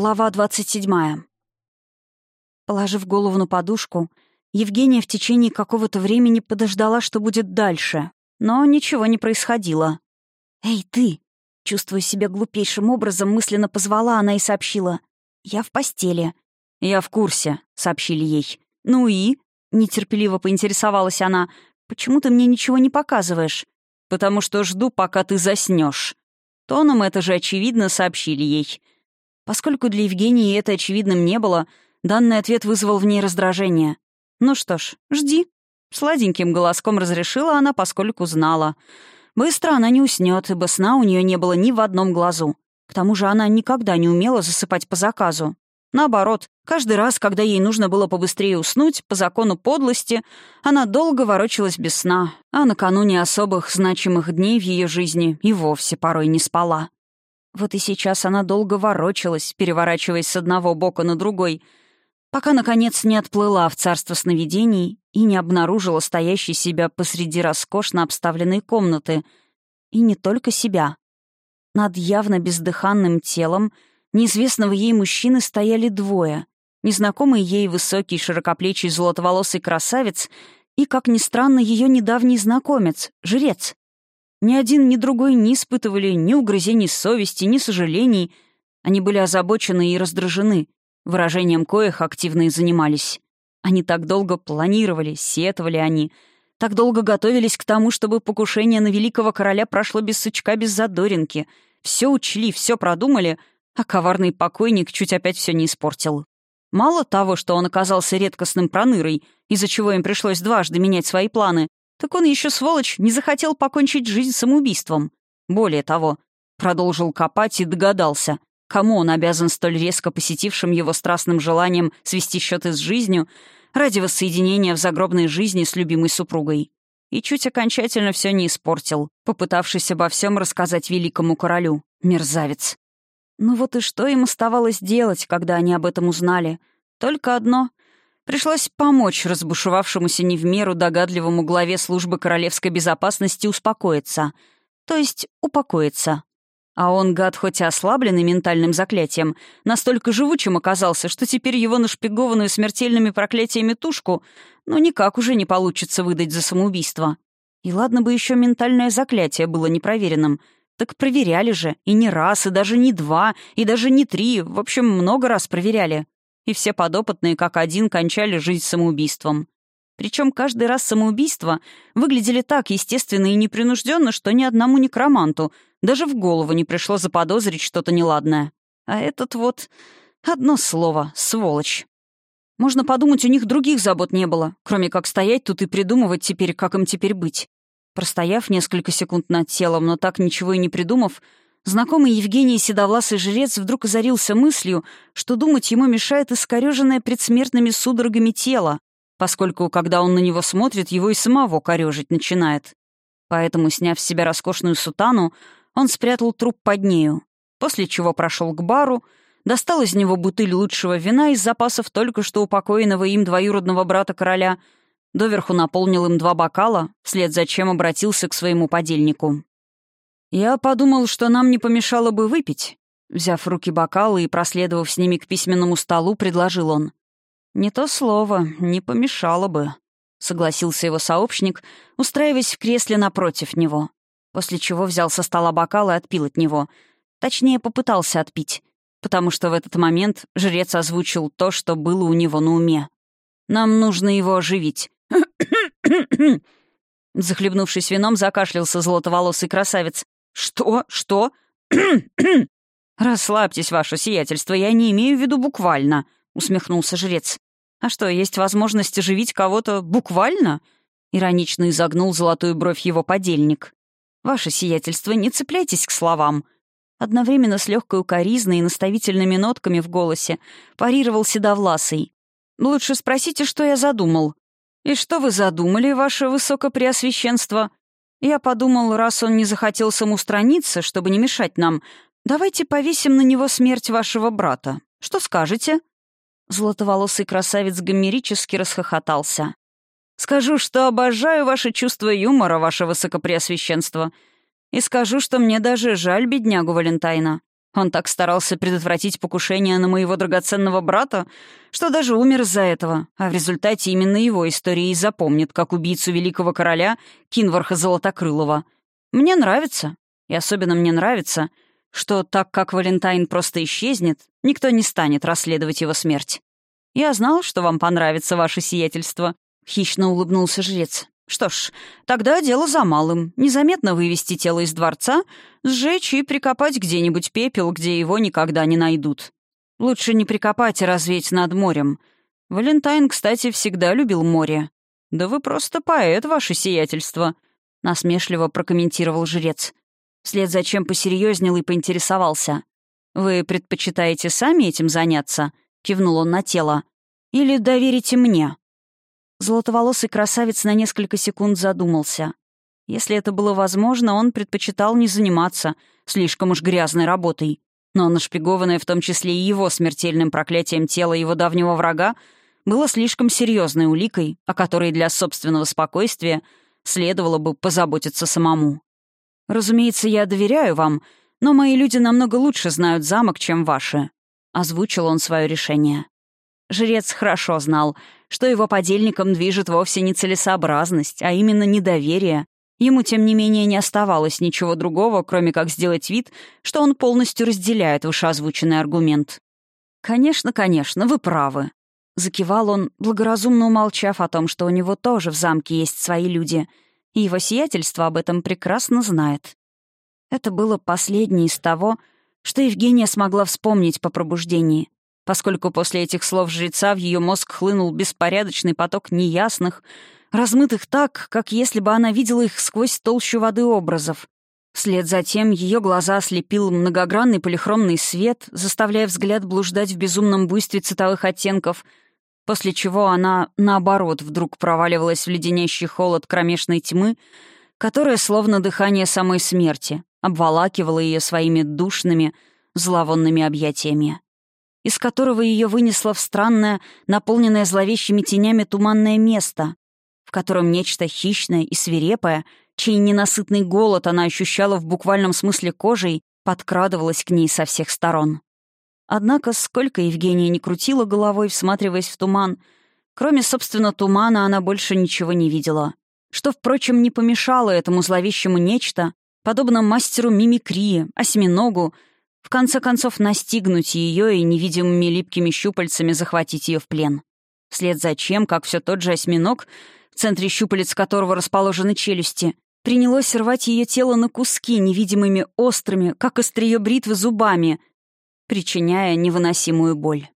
Глава двадцать седьмая. Положив голову на подушку, Евгения в течение какого-то времени подождала, что будет дальше. Но ничего не происходило. «Эй, ты!» Чувствуя себя глупейшим образом, мысленно позвала она и сообщила. «Я в постели». «Я в курсе», — сообщили ей. «Ну и?» — нетерпеливо поинтересовалась она. «Почему ты мне ничего не показываешь?» «Потому что жду, пока ты заснешь. Тоном это же очевидно сообщили ей. Поскольку для Евгении это очевидным не было, данный ответ вызвал в ней раздражение. «Ну что ж, жди». Сладеньким голоском разрешила она, поскольку знала. Быстро она не уснет, ибо сна у нее не было ни в одном глазу. К тому же она никогда не умела засыпать по заказу. Наоборот, каждый раз, когда ей нужно было побыстрее уснуть, по закону подлости, она долго ворочалась без сна, а накануне особых значимых дней в ее жизни и вовсе порой не спала. Вот и сейчас она долго ворочалась, переворачиваясь с одного бока на другой, пока, наконец, не отплыла в царство сновидений и не обнаружила стоящей себя посреди роскошно обставленной комнаты. И не только себя. Над явно бездыханным телом неизвестного ей мужчины стояли двое. Незнакомый ей высокий, широкоплечий, золотоволосый красавец и, как ни странно, ее недавний знакомец, жрец. Ни один, ни другой не испытывали ни угрызений совести, ни сожалений. Они были озабочены и раздражены, выражением коих активно и занимались. Они так долго планировали, сетовали они, так долго готовились к тому, чтобы покушение на великого короля прошло без сучка, без задоринки. Все учли, все продумали, а коварный покойник чуть опять все не испортил. Мало того, что он оказался редкостным пронырой, из-за чего им пришлось дважды менять свои планы, так он еще, сволочь, не захотел покончить жизнь самоубийством. Более того, продолжил копать и догадался, кому он обязан столь резко посетившим его страстным желанием свести счеты с жизнью ради воссоединения в загробной жизни с любимой супругой. И чуть окончательно все не испортил, попытавшись обо всем рассказать великому королю. Мерзавец. Ну вот и что им оставалось делать, когда они об этом узнали? Только одно Пришлось помочь разбушевавшемуся не в меру догадливому главе службы королевской безопасности успокоиться. То есть упокоиться. А он, гад, хоть и ослабленный ментальным заклятием, настолько живучим оказался, что теперь его нашпигованную смертельными проклятиями тушку ну никак уже не получится выдать за самоубийство. И ладно бы еще ментальное заклятие было непроверенным. Так проверяли же, и не раз, и даже не два, и даже не три, в общем, много раз проверяли и все подопытные как один кончали жизнь самоубийством. Причем каждый раз самоубийства выглядели так естественно и непринужденно, что ни одному некроманту даже в голову не пришло заподозрить что-то неладное. А этот вот... Одно слово — сволочь. Можно подумать, у них других забот не было, кроме как стоять тут и придумывать теперь, как им теперь быть. Простояв несколько секунд над телом, но так ничего и не придумав, Знакомый Евгений седовласый жрец вдруг озарился мыслью, что думать ему мешает искореженное предсмертными судорогами тело, поскольку, когда он на него смотрит, его и самого корежить начинает. Поэтому, сняв с себя роскошную сутану, он спрятал труп под нею, после чего прошел к бару, достал из него бутыль лучшего вина из запасов только что упокоенного им двоюродного брата короля, доверху наполнил им два бокала, вслед за чем обратился к своему подельнику. «Я подумал, что нам не помешало бы выпить». Взяв в руки бокалы и проследовав с ними к письменному столу, предложил он. «Не то слово, не помешало бы», — согласился его сообщник, устраиваясь в кресле напротив него, после чего взял со стола бокал и отпил от него. Точнее, попытался отпить, потому что в этот момент жрец озвучил то, что было у него на уме. «Нам нужно его оживить». Захлебнувшись вином, закашлялся золотоволосый красавец. «Что? Что?» «Расслабьтесь, ваше сиятельство, я не имею в виду буквально», — усмехнулся жрец. «А что, есть возможность оживить кого-то буквально?» Иронично изогнул золотую бровь его подельник. «Ваше сиятельство, не цепляйтесь к словам». Одновременно с легкой укоризной и наставительными нотками в голосе парировал Седовласый. «Лучше спросите, что я задумал». «И что вы задумали, ваше высокопреосвященство?» Я подумал, раз он не захотел самоустраниться, чтобы не мешать нам, давайте повесим на него смерть вашего брата. Что скажете?» Золотоволосый красавец гомерически расхохотался. «Скажу, что обожаю ваше чувство юмора, ваше высокопреосвященство. И скажу, что мне даже жаль беднягу Валентайна. Он так старался предотвратить покушение на моего драгоценного брата, что даже умер из-за этого, а в результате именно его история и запомнит, как убийцу великого короля Кинварха Золотокрылова. Мне нравится, и особенно мне нравится, что так как Валентайн просто исчезнет, никто не станет расследовать его смерть. Я знал, что вам понравится ваше сиятельство. Хищно улыбнулся жрец. Что ж, тогда дело за малым. Незаметно вывести тело из дворца, сжечь и прикопать где-нибудь пепел, где его никогда не найдут. Лучше не прикопать, а развеять над морем. Валентайн, кстати, всегда любил море. «Да вы просто поэт, ваше сиятельство», — насмешливо прокомментировал жрец. Вслед за чем посерьезнел и поинтересовался. «Вы предпочитаете сами этим заняться?» — кивнул он на тело. «Или доверите мне?» Золотоволосый красавец на несколько секунд задумался. Если это было возможно, он предпочитал не заниматься слишком уж грязной работой. Но нашпигованное в том числе и его смертельным проклятием тела его давнего врага было слишком серьезной уликой, о которой для собственного спокойствия следовало бы позаботиться самому. «Разумеется, я доверяю вам, но мои люди намного лучше знают замок, чем ваши», — озвучил он свое решение. Жрец хорошо знал, что его подельником движет вовсе не целесообразность, а именно недоверие. Ему, тем не менее, не оставалось ничего другого, кроме как сделать вид, что он полностью разделяет вышеозвученный аргумент. «Конечно, конечно, вы правы», — закивал он, благоразумно умолчав о том, что у него тоже в замке есть свои люди, и его сиятельство об этом прекрасно знает. Это было последнее из того, что Евгения смогла вспомнить по пробуждении поскольку после этих слов жреца в ее мозг хлынул беспорядочный поток неясных, размытых так, как если бы она видела их сквозь толщу воды образов. Вслед за тем ее глаза ослепил многогранный полихромный свет, заставляя взгляд блуждать в безумном буйстве цветовых оттенков, после чего она, наоборот, вдруг проваливалась в леденящий холод кромешной тьмы, которая, словно дыхание самой смерти, обволакивала ее своими душными, зловонными объятиями из которого ее вынесло в странное, наполненное зловещими тенями туманное место, в котором нечто хищное и свирепое, чей ненасытный голод она ощущала в буквальном смысле кожей, подкрадывалось к ней со всех сторон. Однако, сколько Евгения не крутила головой, всматриваясь в туман, кроме, собственно, тумана она больше ничего не видела. Что, впрочем, не помешало этому зловещему нечто, подобно мастеру мимикрии, осьминогу, в конце концов настигнуть ее и невидимыми липкими щупальцами захватить ее в плен. Вслед за чем, как все тот же осьминог, в центре щупалец которого расположены челюсти, принялось рвать ее тело на куски невидимыми острыми, как острие бритвы, зубами, причиняя невыносимую боль.